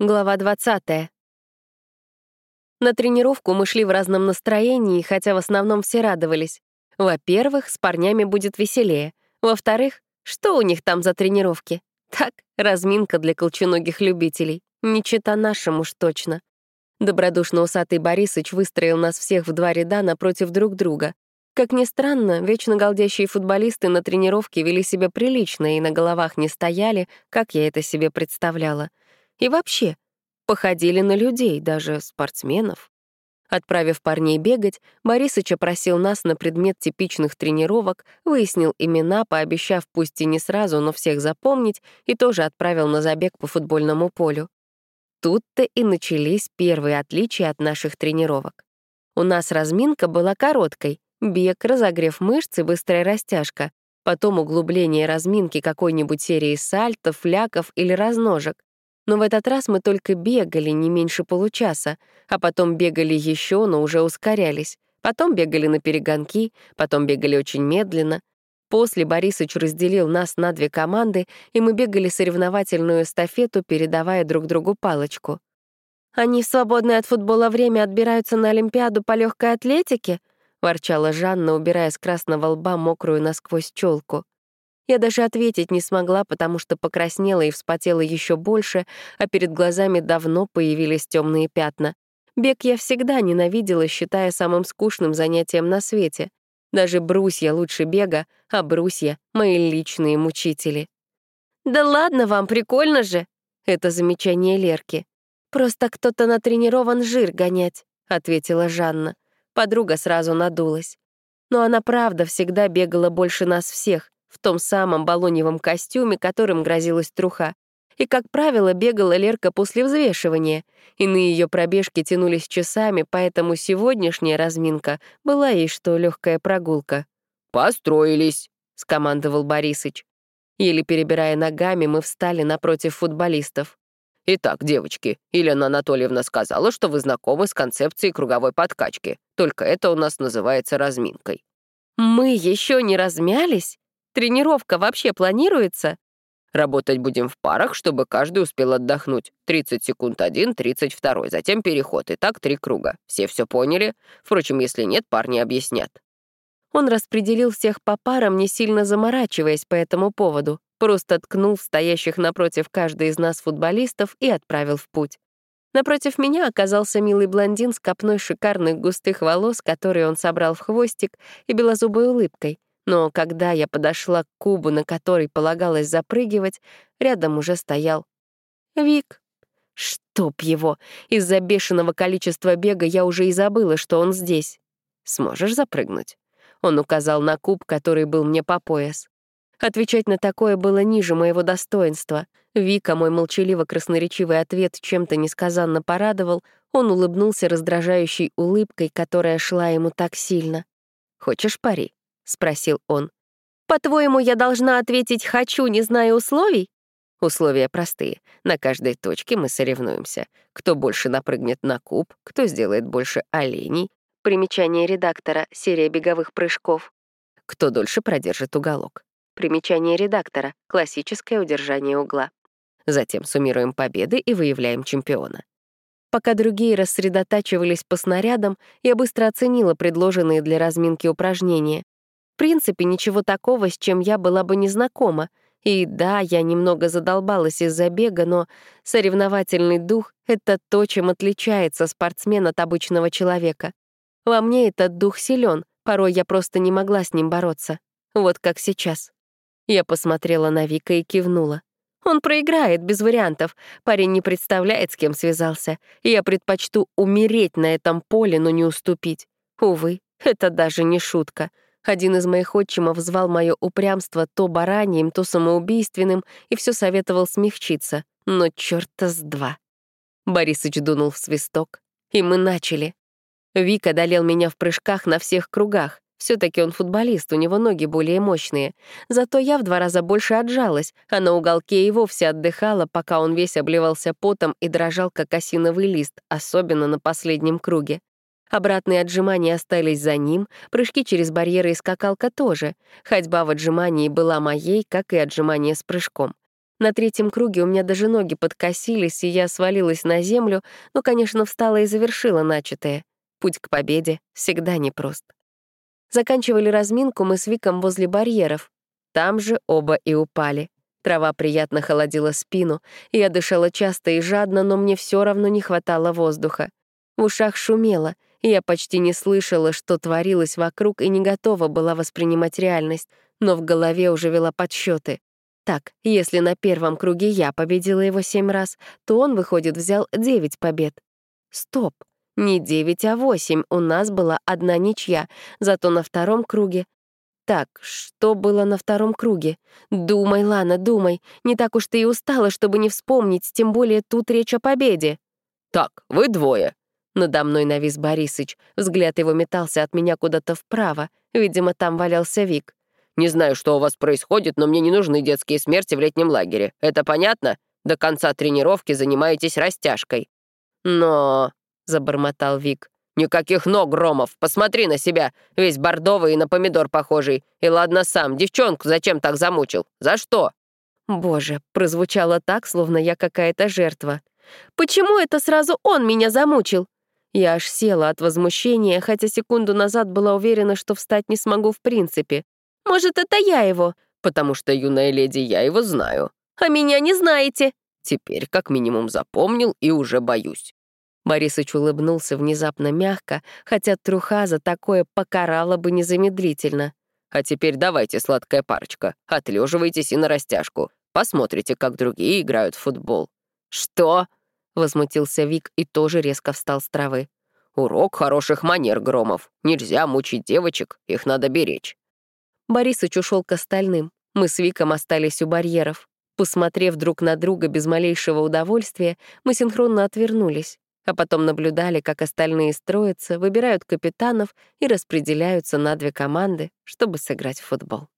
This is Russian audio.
Глава 20. На тренировку мы шли в разном настроении, хотя в основном все радовались. Во-первых, с парнями будет веселее. Во-вторых, что у них там за тренировки? Так, разминка для колченогих любителей. Не чита нашим уж точно. Добродушно усатый Борисыч выстроил нас всех в два ряда напротив друг друга. Как ни странно, вечно галдящие футболисты на тренировке вели себя прилично и на головах не стояли, как я это себе представляла. И вообще, походили на людей, даже спортсменов. Отправив парней бегать, Борисыч опросил нас на предмет типичных тренировок, выяснил имена, пообещав пусть и не сразу, но всех запомнить, и тоже отправил на забег по футбольному полю. Тут-то и начались первые отличия от наших тренировок. У нас разминка была короткой — бег, разогрев мышц и быстрая растяжка, потом углубление разминки какой-нибудь серии сальтов, фляков или разножек, но в этот раз мы только бегали не меньше получаса, а потом бегали еще, но уже ускорялись. Потом бегали на перегонки, потом бегали очень медленно. После Борисыч разделил нас на две команды, и мы бегали соревновательную эстафету, передавая друг другу палочку. «Они в свободное от футбола время отбираются на Олимпиаду по легкой атлетике?» — ворчала Жанна, убирая с красного лба мокрую насквозь челку. Я даже ответить не смогла, потому что покраснела и вспотела еще больше, а перед глазами давно появились темные пятна. Бег я всегда ненавидела, считая самым скучным занятием на свете. Даже брусья лучше бега, а брусья — мои личные мучители. «Да ладно вам, прикольно же!» — это замечание Лерки. «Просто кто-то натренирован жир гонять», — ответила Жанна. Подруга сразу надулась. Но она правда всегда бегала больше нас всех, в том самом балоневом костюме, которым грозилась труха. И, как правило, бегала Лерка после взвешивания. Иные ее пробежки тянулись часами, поэтому сегодняшняя разминка была ей что легкая прогулка. «Построились», — скомандовал Борисыч. Еле перебирая ногами, мы встали напротив футболистов. «Итак, девочки, Елена Анатольевна сказала, что вы знакомы с концепцией круговой подкачки. Только это у нас называется разминкой». «Мы еще не размялись?» Тренировка вообще планируется?» «Работать будем в парах, чтобы каждый успел отдохнуть. 30 секунд один, 30 второй, затем переход. И так три круга. Все все поняли? Впрочем, если нет, парни объяснят». Он распределил всех по парам, не сильно заморачиваясь по этому поводу, просто ткнул стоящих напротив каждой из нас футболистов и отправил в путь. Напротив меня оказался милый блондин с копной шикарных густых волос, которые он собрал в хвостик, и белозубой улыбкой. Но когда я подошла к кубу, на который полагалось запрыгивать, рядом уже стоял Вик. Чтоб его! Из-за бешеного количества бега я уже и забыла, что он здесь. Сможешь запрыгнуть? Он указал на куб, который был мне по пояс. Отвечать на такое было ниже моего достоинства. Вика, мой молчаливо-красноречивый ответ чем-то несказанно порадовал, он улыбнулся раздражающей улыбкой, которая шла ему так сильно. «Хочешь пари?» — спросил он. «По-твоему, я должна ответить «хочу», не зная условий?» Условия простые. На каждой точке мы соревнуемся. Кто больше напрыгнет на куб, кто сделает больше оленей. Примечание редактора. Серия беговых прыжков. Кто дольше продержит уголок. Примечание редактора. Классическое удержание угла. Затем суммируем победы и выявляем чемпиона. Пока другие рассредотачивались по снарядам, я быстро оценила предложенные для разминки упражнения принципе, ничего такого, с чем я была бы не знакома. И да, я немного задолбалась из-за бега, но соревновательный дух — это то, чем отличается спортсмен от обычного человека. Во мне этот дух силен, порой я просто не могла с ним бороться. Вот как сейчас. Я посмотрела на Вика и кивнула. Он проиграет, без вариантов. Парень не представляет, с кем связался. Я предпочту умереть на этом поле, но не уступить. Увы, это даже не шутка. Один из моих отчимов звал мое упрямство то бараньим, то самоубийственным и все советовал смягчиться. Но черта с два. Борисыч дунул в свисток, и мы начали. Вик одолел меня в прыжках на всех кругах. все таки он футболист, у него ноги более мощные. Зато я в два раза больше отжалась, а на уголке и вовсе отдыхала, пока он весь обливался потом и дрожал, как осиновый лист, особенно на последнем круге. Обратные отжимания остались за ним, прыжки через барьеры и скакалка тоже. Ходьба в отжимании была моей, как и отжимание с прыжком. На третьем круге у меня даже ноги подкосились, и я свалилась на землю, но, конечно, встала и завершила начатое. Путь к победе всегда непрост. Заканчивали разминку мы с Виком возле барьеров. Там же оба и упали. Трава приятно холодила спину, я дышала часто и жадно, но мне все равно не хватало воздуха. В ушах шумело, я почти не слышала, что творилось вокруг, и не готова была воспринимать реальность, но в голове уже вела подсчеты. Так, если на первом круге я победила его семь раз, то он, выходит, взял девять побед. Стоп, не девять, а восемь. У нас была одна ничья, зато на втором круге... Так, что было на втором круге? Думай, Лана, думай. Не так уж ты и устала, чтобы не вспомнить, тем более тут речь о победе. «Так, вы двое». Надо мной навис Борисыч. Взгляд его метался от меня куда-то вправо. Видимо, там валялся Вик. Не знаю, что у вас происходит, но мне не нужны детские смерти в летнем лагере. Это понятно? До конца тренировки занимаетесь растяжкой». «Но...» — забормотал Вик. «Никаких ног, Громов! Посмотри на себя! Весь бордовый и на помидор похожий. И ладно сам, девчонку зачем так замучил? За что?» Боже, прозвучало так, словно я какая-то жертва. «Почему это сразу он меня замучил?» Я аж села от возмущения, хотя секунду назад была уверена, что встать не смогу в принципе. Может, это я его?» «Потому что, юная леди, я его знаю». «А меня не знаете». «Теперь как минимум запомнил и уже боюсь». Борисыч улыбнулся внезапно мягко, хотя труха за такое покарала бы незамедлительно. «А теперь давайте, сладкая парочка, отлеживайтесь и на растяжку. Посмотрите, как другие играют в футбол». «Что?» — возмутился Вик и тоже резко встал с травы. «Урок хороших манер, Громов. Нельзя мучить девочек, их надо беречь». Борисыч ушел к остальным. Мы с Виком остались у барьеров. Посмотрев друг на друга без малейшего удовольствия, мы синхронно отвернулись, а потом наблюдали, как остальные строятся, выбирают капитанов и распределяются на две команды, чтобы сыграть в футбол.